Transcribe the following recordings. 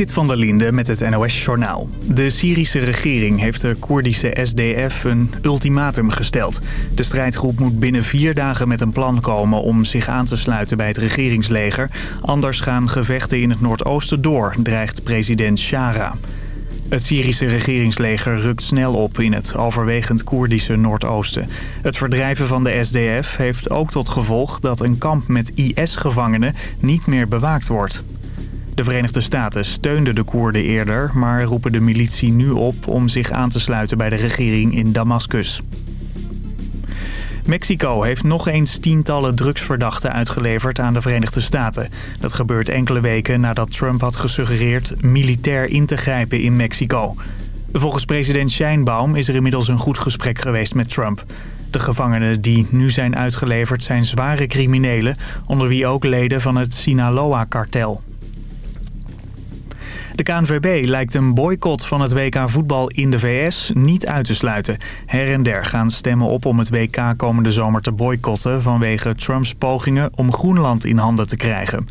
Zit van der Linde met het NOS-journaal. De Syrische regering heeft de Koerdische SDF een ultimatum gesteld. De strijdgroep moet binnen vier dagen met een plan komen om zich aan te sluiten bij het regeringsleger. Anders gaan gevechten in het Noordoosten door, dreigt president Shara. Het Syrische regeringsleger rukt snel op in het overwegend Koerdische Noordoosten. Het verdrijven van de SDF heeft ook tot gevolg dat een kamp met IS-gevangenen niet meer bewaakt wordt. De Verenigde Staten steunden de Koerden eerder, maar roepen de militie nu op om zich aan te sluiten bij de regering in Damascus. Mexico heeft nog eens tientallen drugsverdachten uitgeleverd aan de Verenigde Staten. Dat gebeurt enkele weken nadat Trump had gesuggereerd militair in te grijpen in Mexico. Volgens president Scheinbaum is er inmiddels een goed gesprek geweest met Trump. De gevangenen die nu zijn uitgeleverd zijn zware criminelen... onder wie ook leden van het Sinaloa-kartel. De KNVB lijkt een boycott van het WK voetbal in de VS niet uit te sluiten. Her en der gaan stemmen op om het WK komende zomer te boycotten... vanwege Trumps pogingen om Groenland in handen te krijgen.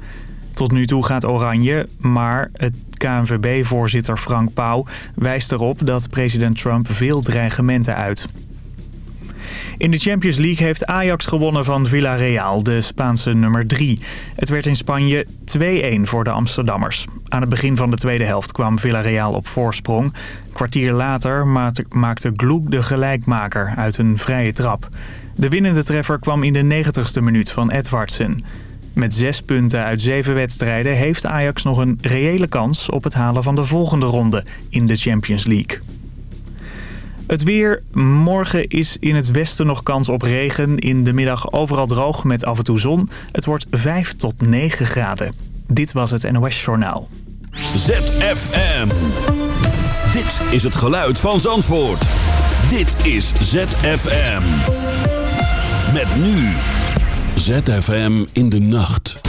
Tot nu toe gaat Oranje, maar het KNVB-voorzitter Frank Pauw wijst erop dat president Trump veel dreigementen uit. In de Champions League heeft Ajax gewonnen van Villarreal, de Spaanse nummer 3. Het werd in Spanje 2-1 voor de Amsterdammers. Aan het begin van de tweede helft kwam Villarreal op voorsprong. Kwartier later maakte Gloek de gelijkmaker uit een vrije trap. De winnende treffer kwam in de 90ste minuut van Edwardsen. Met zes punten uit zeven wedstrijden heeft Ajax nog een reële kans op het halen van de volgende ronde in de Champions League. Het weer. Morgen is in het westen nog kans op regen. In de middag overal droog met af en toe zon. Het wordt 5 tot 9 graden. Dit was het NOS Journaal. ZFM. Dit is het geluid van Zandvoort. Dit is ZFM. Met nu. ZFM in de nacht.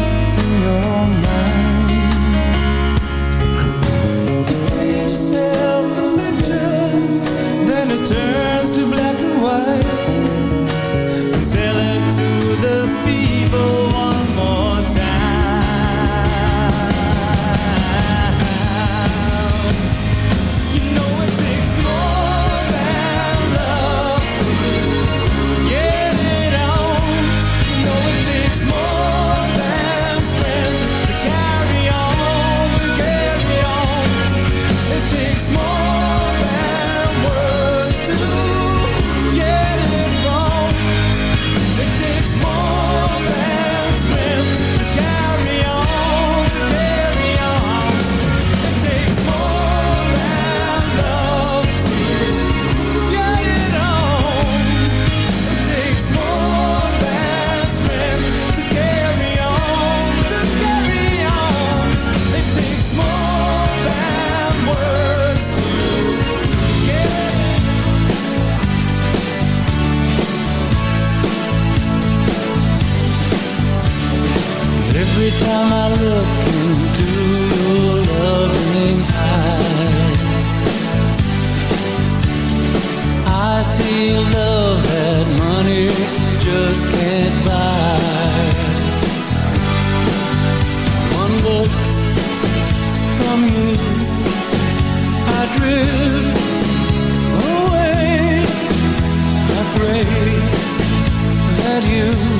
you.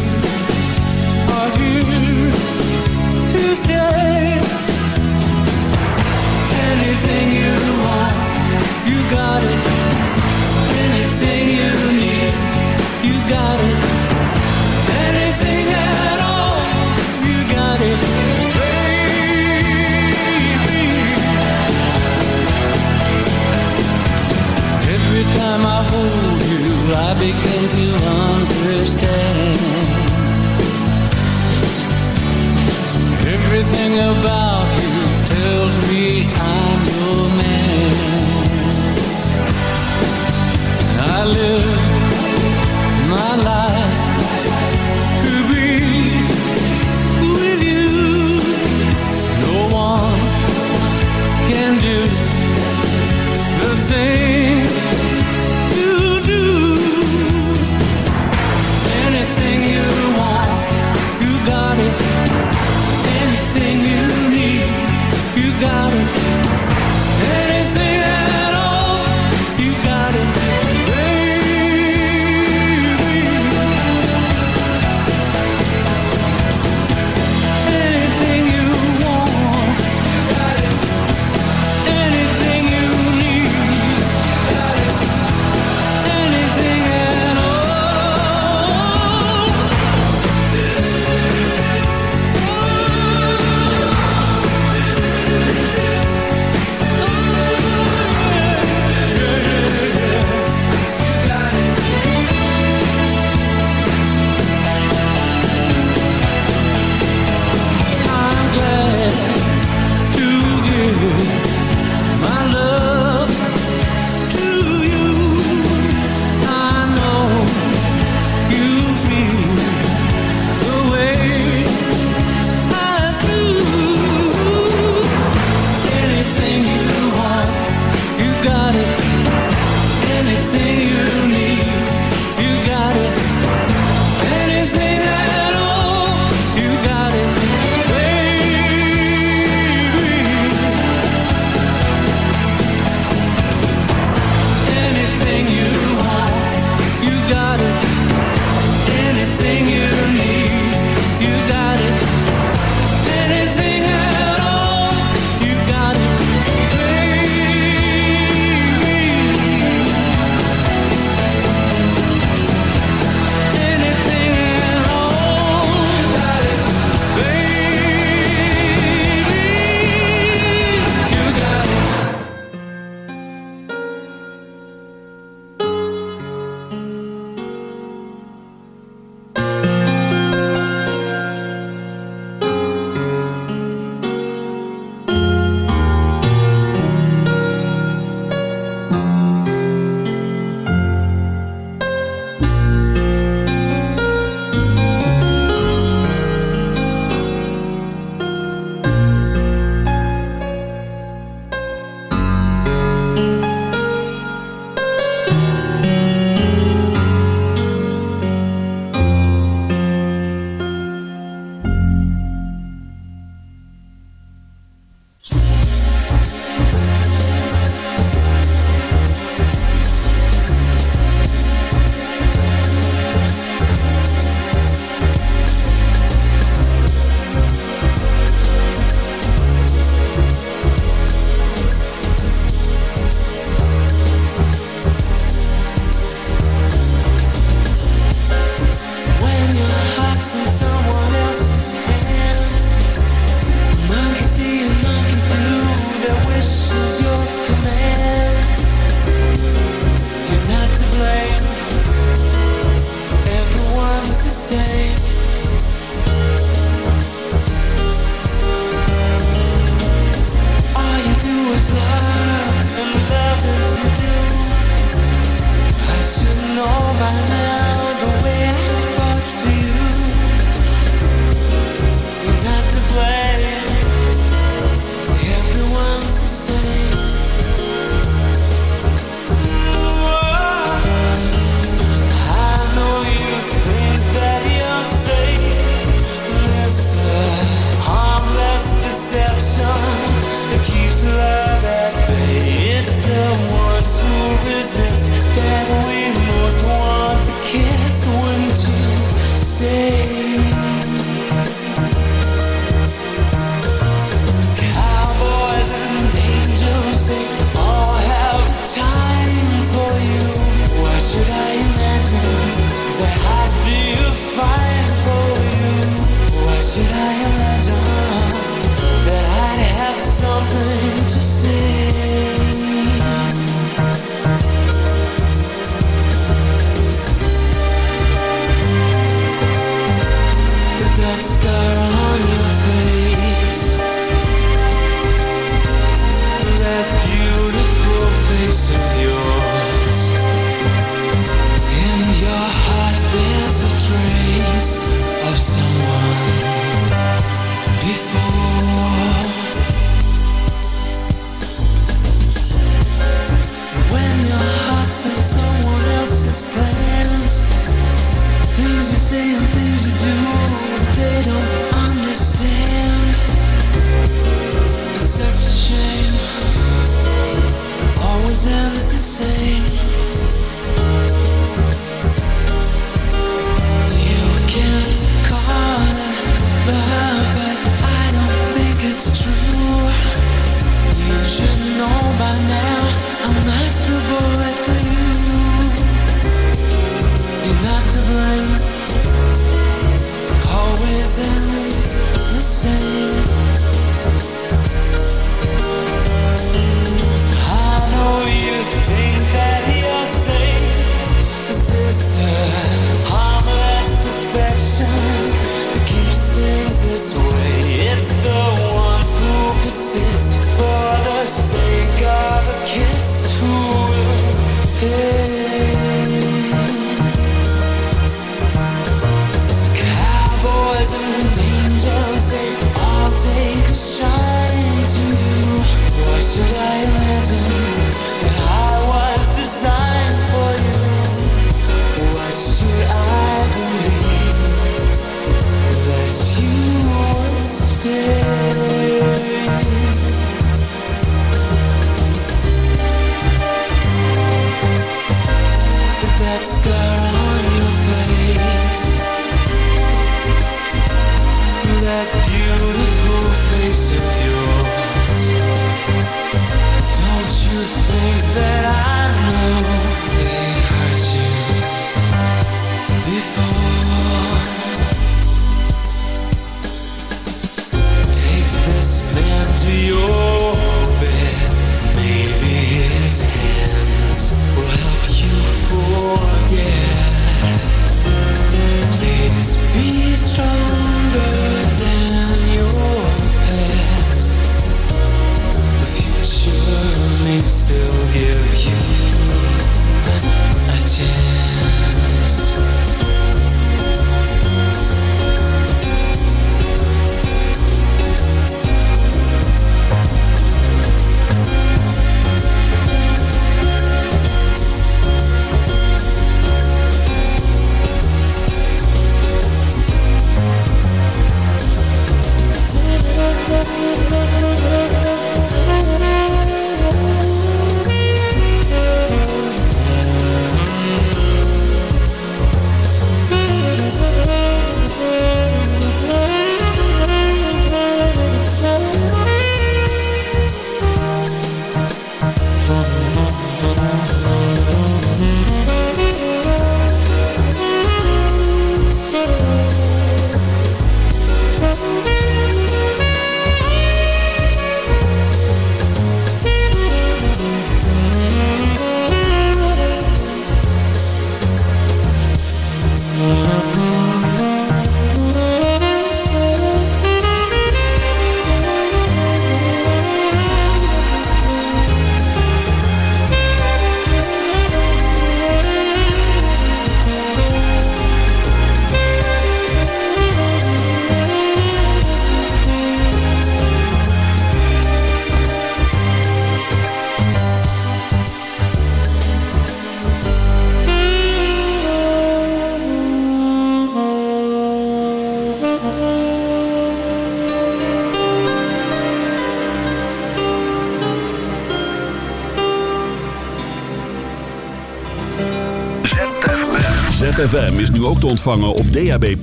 ZFM is nu ook te ontvangen op DAB+.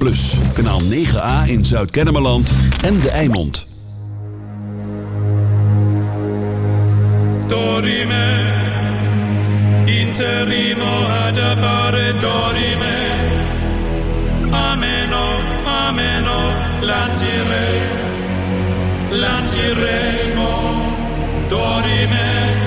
Kanaal 9A in Zuid-Kennemerland en De Eimond. Dorime, interimo ad appare dorime. Ameno, ameno, lancire, lanciremo, dorime.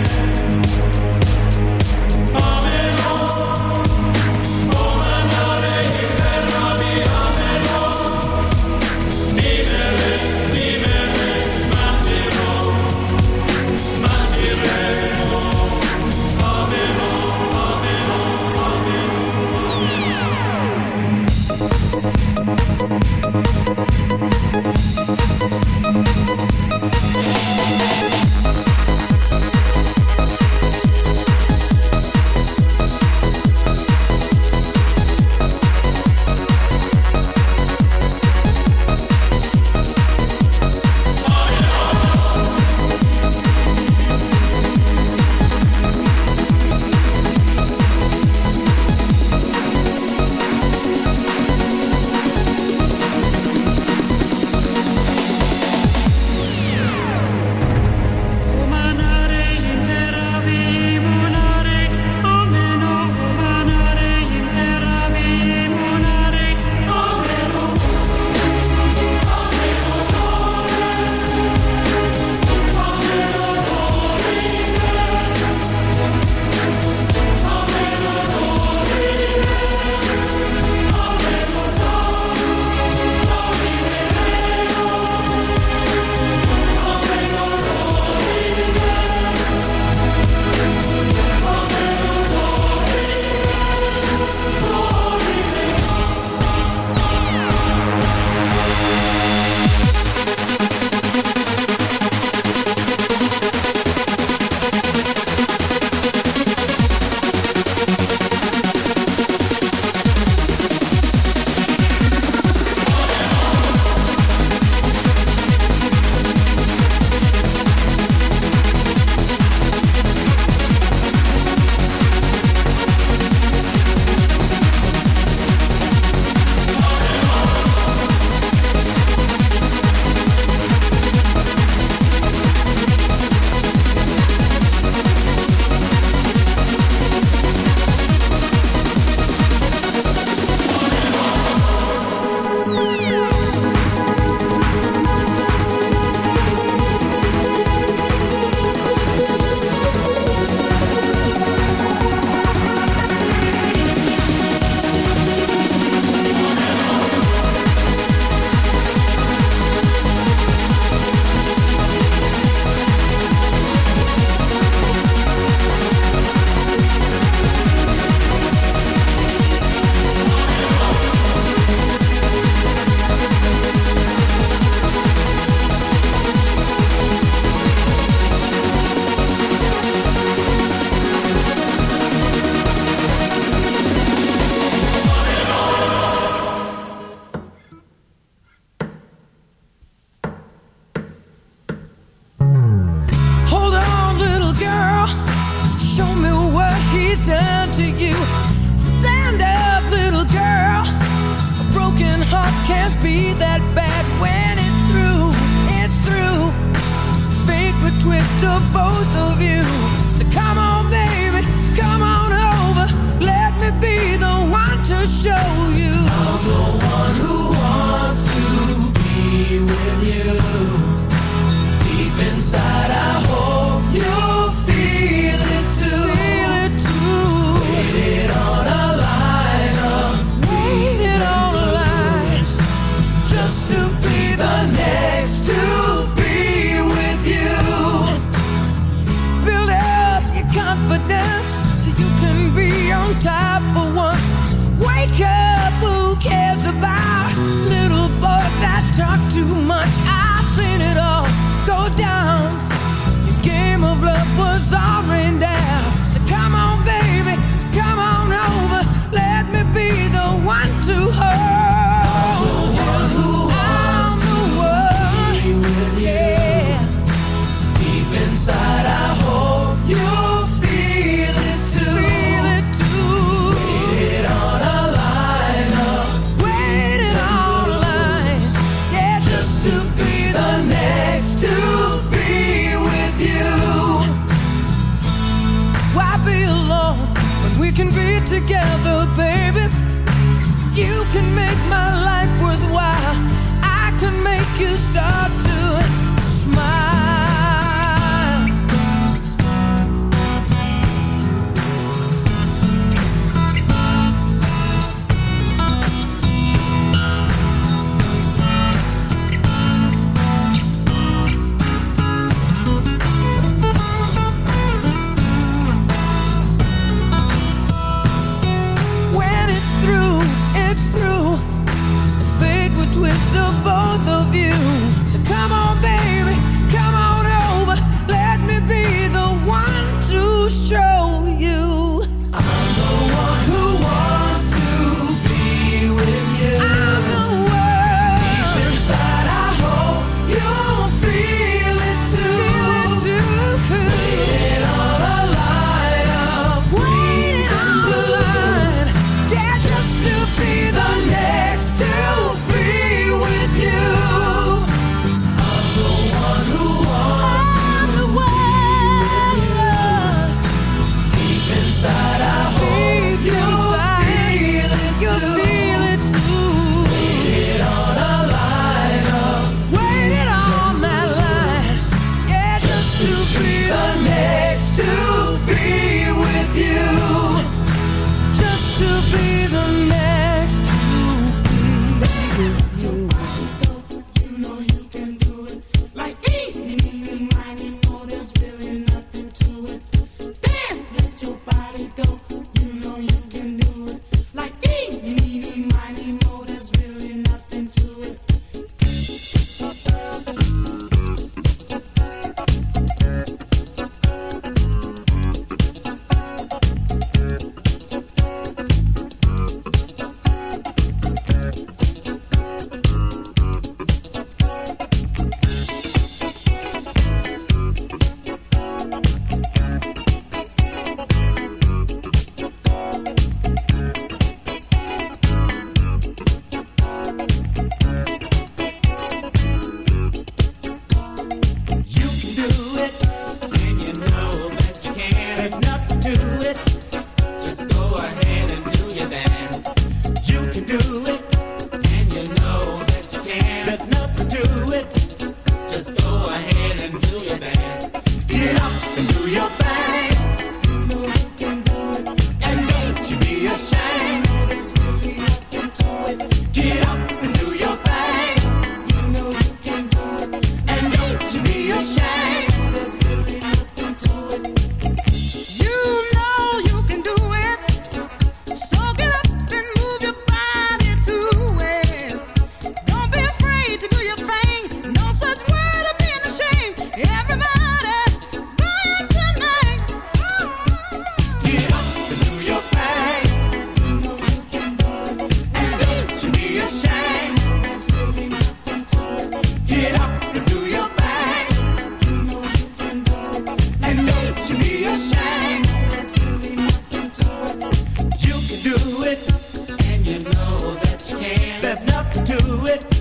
it.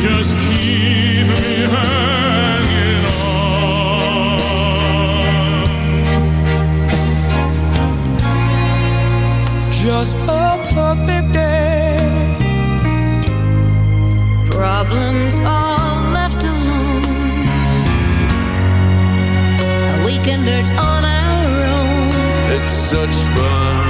just keep me hanging on. Just a perfect day. Problems all left alone. A weekenders on our own. It's such fun.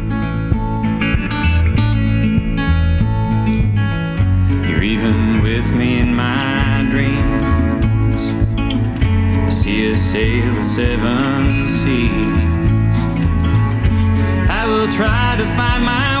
seven seas. I will try to find my way.